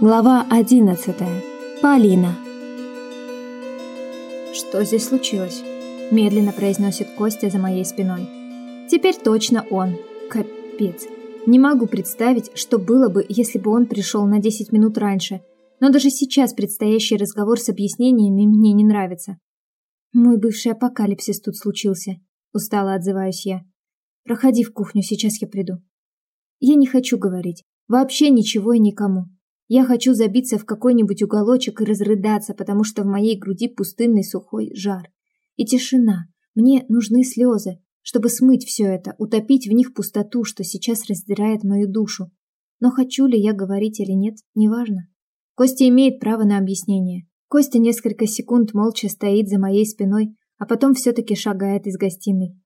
Глава одиннадцатая. Полина. «Что здесь случилось?» – медленно произносит Костя за моей спиной. «Теперь точно он. Капец. Не могу представить, что было бы, если бы он пришел на 10 минут раньше. Но даже сейчас предстоящий разговор с объяснениями мне не нравится. Мой бывший апокалипсис тут случился. Устало отзываюсь я. Проходи в кухню, сейчас я приду. Я не хочу говорить. Вообще ничего и никому. Я хочу забиться в какой-нибудь уголочек и разрыдаться, потому что в моей груди пустынный сухой жар. И тишина. Мне нужны слезы, чтобы смыть все это, утопить в них пустоту, что сейчас раздирает мою душу. Но хочу ли я говорить или нет, неважно. Костя имеет право на объяснение. Костя несколько секунд молча стоит за моей спиной, а потом все-таки шагает из гостиной.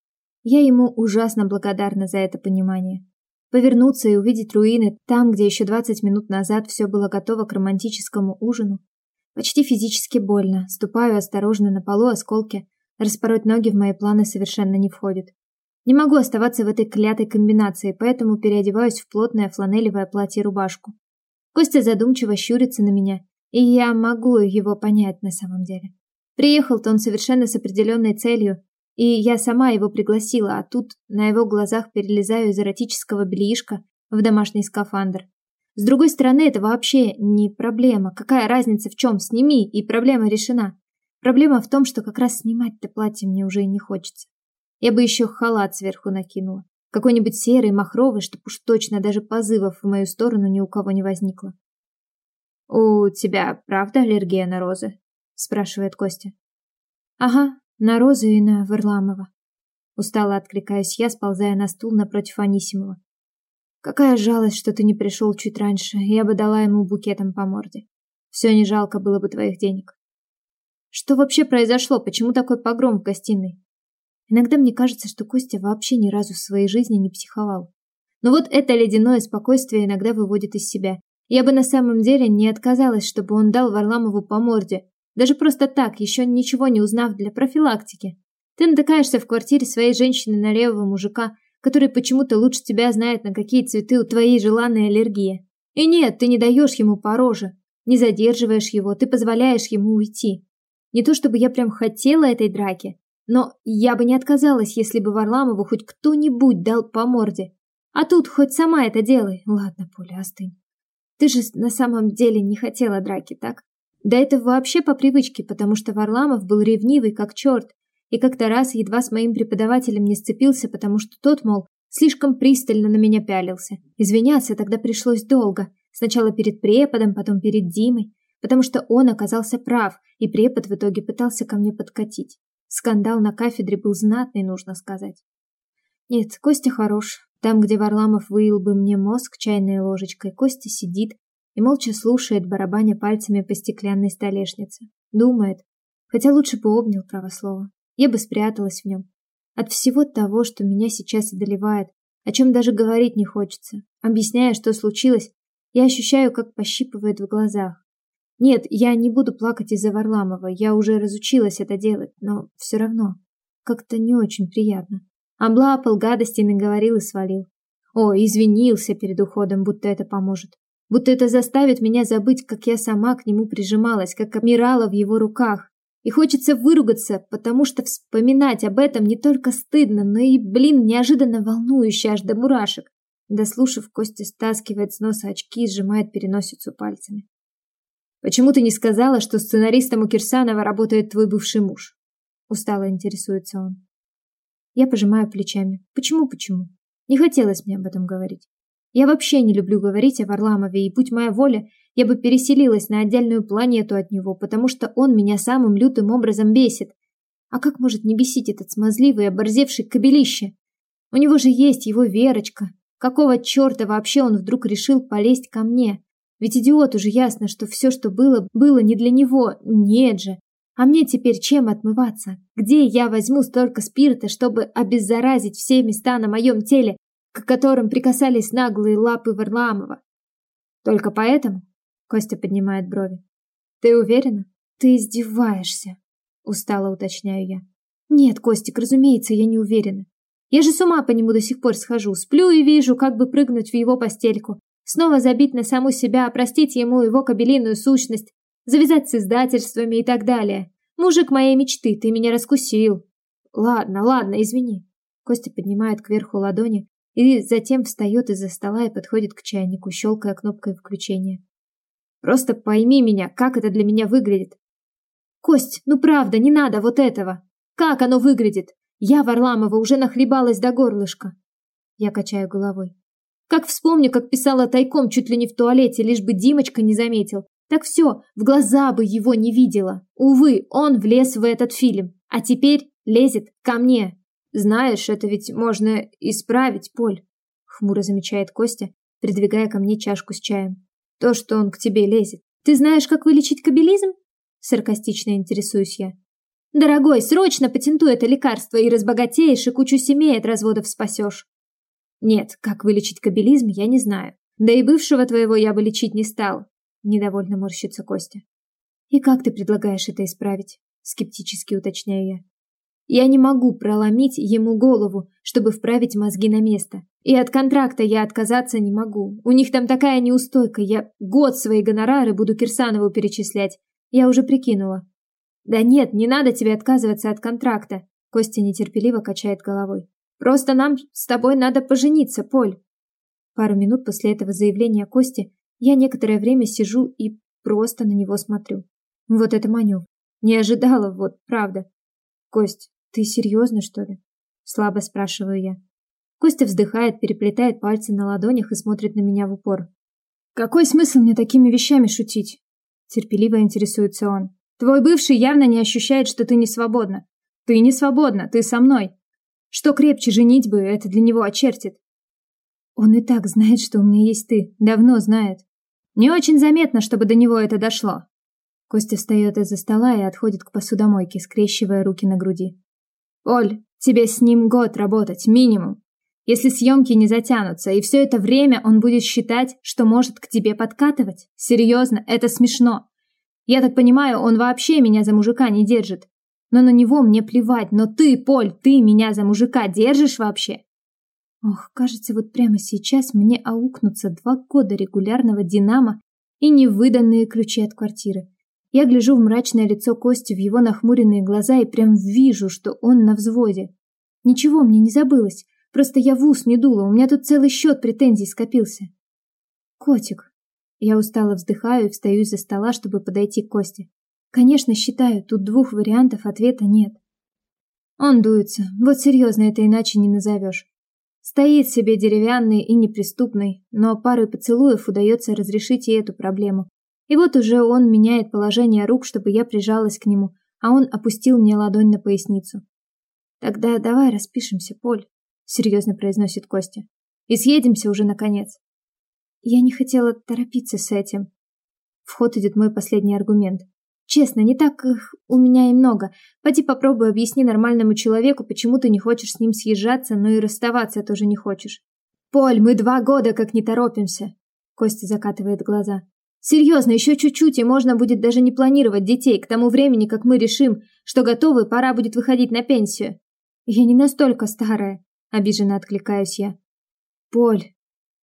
Я ему ужасно благодарна за это понимание. Повернуться и увидеть руины там, где еще 20 минут назад все было готово к романтическому ужину. Почти физически больно, ступаю осторожно на полу осколки, распороть ноги в мои планы совершенно не входит. Не могу оставаться в этой клятой комбинации, поэтому переодеваюсь в плотное фланелевое платье и рубашку. Костя задумчиво щурится на меня, и я могу его понять на самом деле. Приехал-то он совершенно с определенной целью, и я сама его пригласила, а тут на его глазах перелезаю из эротического бельишка в домашний скафандр. С другой стороны, это вообще не проблема. Какая разница в чем? Сними, и проблема решена. Проблема в том, что как раз снимать-то платье мне уже и не хочется. Я бы еще халат сверху накинула. Какой-нибудь серый, махровый, чтоб уж точно даже позывов в мою сторону ни у кого не возникло. «У тебя правда аллергия на розы?» – спрашивает Костя. «Ага, на Розу и на Варламова. Устало откликаюсь я, сползая на стул напротив Анисимова. Какая жалость, что ты не пришел чуть раньше, я бы дала ему букетом по морде. Все не жалко было бы твоих денег. Что вообще произошло? Почему такой погром в гостиной? Иногда мне кажется, что Костя вообще ни разу в своей жизни не психовал. Но вот это ледяное спокойствие иногда выводит из себя. Я бы на самом деле не отказалась, чтобы он дал Варламову по морде, даже просто так, еще ничего не узнав для профилактики. Ты натыкаешься в квартире своей женщины на левого мужика, который почему-то лучше тебя знает, на какие цветы у твоей желанной аллергии. И нет, ты не даешь ему по роже, не задерживаешь его, ты позволяешь ему уйти. Не то чтобы я прям хотела этой драки, но я бы не отказалась, если бы Варламову хоть кто-нибудь дал по морде. А тут хоть сама это делай. Ладно, Поля, остынь. Ты же на самом деле не хотела драки, так? Да это вообще по привычке, потому что Варламов был ревнивый как черт, и как-то раз едва с моим преподавателем не сцепился, потому что тот, мол, слишком пристально на меня пялился. Извиняться тогда пришлось долго. Сначала перед преподом, потом перед Димой, потому что он оказался прав, и препод в итоге пытался ко мне подкатить. Скандал на кафедре был знатный, нужно сказать. Нет, Костя хорош. Там, где Варламов выил бы мне мозг чайной ложечкой, Костя сидит, и молча слушает, барабаня пальцами по стеклянной столешнице. Думает, хотя лучше бы обнял правослово. Я бы спряталась в нем. От всего того, что меня сейчас одолевает, о чем даже говорить не хочется. Объясняя, что случилось, я ощущаю, как пощипывает в глазах. Нет, я не буду плакать из-за Варламова, я уже разучилась это делать, но все равно как-то не очень приятно. Облапал, гадостей наговорил и свалил. О, извинился перед уходом, будто это поможет. Будто это заставит меня забыть, как я сама к нему прижималась, как обмирала в его руках. И хочется выругаться, потому что вспоминать об этом не только стыдно, но и, блин, неожиданно волнующе аж до мурашек. Дослушав, Костя стаскивает с носа очки и сжимает переносицу пальцами. «Почему ты не сказала, что сценаристом у Кирсанова работает твой бывший муж?» Устало интересуется он. Я пожимаю плечами. Почему-почему? Не хотелось мне об этом говорить. Я вообще не люблю говорить о Варламове, и будь моя воля, я бы переселилась на отдельную планету от него, потому что он меня самым лютым образом бесит. А как может не бесить этот смазливый, оборзевший кобелище? У него же есть его Верочка. Какого черта вообще он вдруг решил полезть ко мне? Ведь идиоту же ясно, что все, что было, было не для него. Нет же. А мне теперь чем отмываться? Где я возьму столько спирта, чтобы обеззаразить все места на моем теле, к которым прикасались наглые лапы Варламова. Только поэтому? Костя поднимает брови. Ты уверена? Ты издеваешься, устало уточняю я. Нет, Костик, разумеется, я не уверена. Я же с ума по нему до сих пор схожу, сплю и вижу, как бы прыгнуть в его постельку. Снова забить на саму себя, простить ему его кабелиную сущность, завязать с издательствами и так далее. Мужик моей мечты, ты меня раскусил. Ладно, ладно, извини. Костя поднимает кверху ладони и затем встает из-за стола и подходит к чайнику, щелкая кнопкой включения. Просто пойми меня, как это для меня выглядит. Кость, ну правда, не надо вот этого. Как оно выглядит? Я Варламова уже нахлебалась до горлышка. Я качаю головой. Как вспомню, как писала тайком чуть ли не в туалете, лишь бы Димочка не заметил. Так все, в глаза бы его не видела. Увы, он влез в этот фильм, а теперь лезет ко мне. Знаешь, это ведь можно исправить, Поль, хмуро замечает Костя, придвигая ко мне чашку с чаем. То, что он к тебе лезет. Ты знаешь, как вылечить кабелизм? Саркастично интересуюсь я. Дорогой, срочно патентуй это лекарство и разбогатеешь, и кучу семей от разводов спасешь. Нет, как вылечить кабелизм, я не знаю. Да и бывшего твоего я бы лечить не стал. Недовольно морщится Костя. И как ты предлагаешь это исправить? Скептически уточняю я. Я не могу проломить ему голову, чтобы вправить мозги на место. И от контракта я отказаться не могу. У них там такая неустойка. Я год свои гонорары буду Кирсанову перечислять. Я уже прикинула. Да нет, не надо тебе отказываться от контракта. Костя нетерпеливо качает головой. Просто нам с тобой надо пожениться, Поль. Пару минут после этого заявления Кости я некоторое время сижу и просто на него смотрю. Вот это манев. Не ожидала, вот, правда. Кость, ты серьезно, что ли? Слабо спрашиваю я. Костя вздыхает, переплетает пальцы на ладонях и смотрит на меня в упор. Какой смысл мне такими вещами шутить? Терпеливо интересуется он. Твой бывший явно не ощущает, что ты не свободна. Ты не свободна, ты со мной. Что крепче женить бы, это для него очертит. Он и так знает, что у меня есть ты. Давно знает. Не очень заметно, чтобы до него это дошло. Костя встает из-за стола и отходит к посудомойке, скрещивая руки на груди. «Оль, тебе с ним год работать, минимум. Если съемки не затянутся, и все это время он будет считать, что может к тебе подкатывать. Серьезно, это смешно. Я так понимаю, он вообще меня за мужика не держит. Но на него мне плевать, но ты, Поль, ты меня за мужика держишь вообще? Ох, кажется, вот прямо сейчас мне аукнутся два года регулярного «Динамо» и невыданные ключи от квартиры. Я гляжу в мрачное лицо Кости, в его нахмуренные глаза и прям вижу, что он на взводе. Ничего мне не забылось, просто я в ус не дула, у меня тут целый счет претензий скопился. Котик. Я устало вздыхаю и встаю из-за стола, чтобы подойти к Косте. Конечно, считаю, тут двух вариантов ответа нет. Он дуется, вот серьезно это иначе не назовешь. Стоит себе деревянный и неприступный, но парой поцелуев удается разрешить и эту проблему. И вот уже он меняет положение рук, чтобы я прижалась к нему, а он опустил мне ладонь на поясницу. «Тогда давай распишемся, Поль», — серьезно произносит Костя. «И съедемся уже наконец». Я не хотела торопиться с этим. В ход идет мой последний аргумент. Честно, не так их у меня и много. Пойди попробуй объясни нормальному человеку, почему ты не хочешь с ним съезжаться, но и расставаться тоже не хочешь. Поль, мы два года как не торопимся. Костя закатывает глаза. Серьезно, еще чуть-чуть, и можно будет даже не планировать детей. К тому времени, как мы решим, что готовы, пора будет выходить на пенсию. Я не настолько старая, обиженно откликаюсь я. Поль.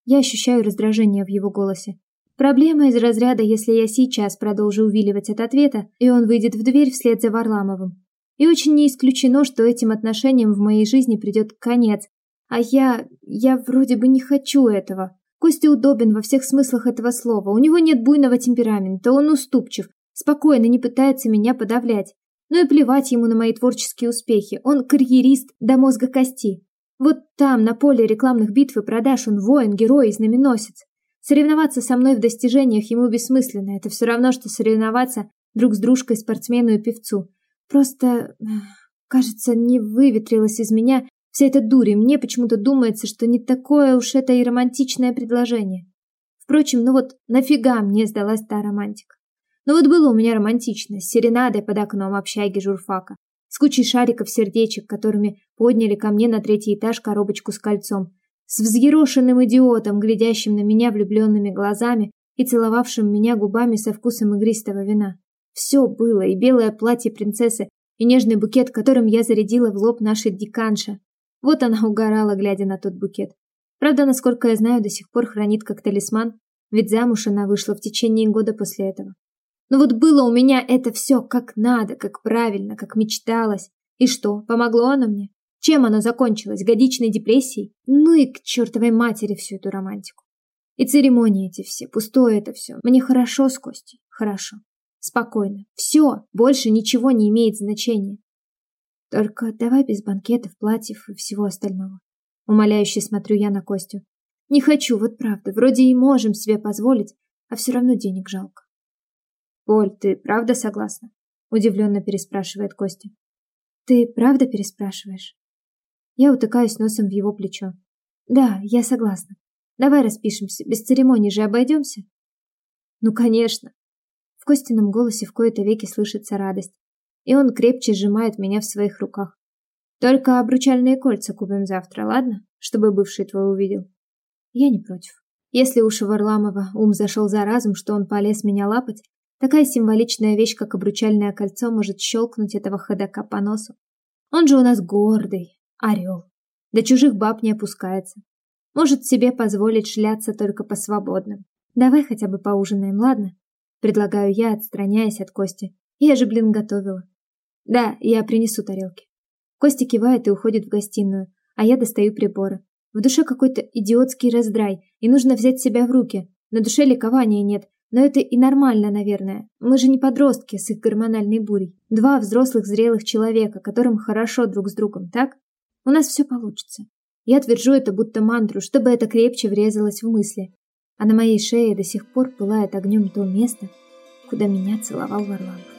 Я ощущаю раздражение в его голосе. Проблема из разряда, если я сейчас продолжу увиливать от ответа, и он выйдет в дверь вслед за Варламовым. И очень не исключено, что этим отношениям в моей жизни придет конец. А я... я вроде бы не хочу этого. Костя удобен во всех смыслах этого слова. У него нет буйного темперамента, он уступчив, спокойно не пытается меня подавлять. Ну и плевать ему на мои творческие успехи. Он карьерист до мозга кости. Вот там, на поле рекламных битв и продаж, он воин, герой и знаменосец. Соревноваться со мной в достижениях ему бессмысленно. Это все равно, что соревноваться друг с дружкой спортсмену и певцу. Просто, кажется, не выветрилась из меня вся эта дурь, и мне почему-то думается, что не такое уж это и романтичное предложение. Впрочем, ну вот нафига мне сдалась та романтика? Ну вот было у меня романтично, с серенадой под окном общаги журфака, с кучей шариков сердечек, которыми подняли ко мне на третий этаж коробочку с кольцом, с взъерошенным идиотом, глядящим на меня влюбленными глазами и целовавшим меня губами со вкусом игристого вина. Все было, и белое платье принцессы, и нежный букет, которым я зарядила в лоб нашей диканша. Вот она угорала, глядя на тот букет. Правда, насколько я знаю, до сих пор хранит как талисман, ведь замуж она вышла в течение года после этого. Но вот было у меня это все как надо, как правильно, как мечталось. И что, помогло оно мне? Чем оно закончилось? Годичной депрессией? Ну и к чертовой матери всю эту романтику. И церемонии эти все, пустое это все. Мне хорошо с Костей, хорошо. Спокойно. Все, больше ничего не имеет значения. Только давай без банкетов, платьев и всего остального. Умоляюще смотрю я на Костю. Не хочу, вот правда. Вроде и можем себе позволить, а все равно денег жалко. Поль, ты правда согласна? Удивленно переспрашивает Костя. Ты правда переспрашиваешь? Я утыкаюсь носом в его плечо. Да, я согласна. Давай распишемся, без церемоний же обойдемся. Ну, конечно. В Костином голосе в кои-то веки слышится радость, и он крепче сжимает меня в своих руках. Только обручальные кольца купим завтра, ладно? Чтобы бывший твой увидел. Я не против. Если уж у Варламова ум зашел за разум, что он полез меня лапать, такая символичная вещь, как обручальное кольцо, может щелкнуть этого ходока по носу. Он же у нас гордый, орел. До чужих баб не опускается. Может себе позволить шляться только по свободным. Давай хотя бы поужинаем, ладно? Предлагаю я, отстраняясь от Кости. Я же, блин, готовила. Да, я принесу тарелки. Костя кивает и уходит в гостиную, а я достаю приборы. В душе какой-то идиотский раздрай, и нужно взять себя в руки. На душе ликования нет, но это и нормально, наверное. Мы же не подростки с их гормональной бурей. Два взрослых зрелых человека, которым хорошо друг с другом, так? У нас все получится. Я твержу это будто мантру, чтобы это крепче врезалось в мысли. А на моей шее до сих пор пылает огнем то место, куда меня целовал Варламов.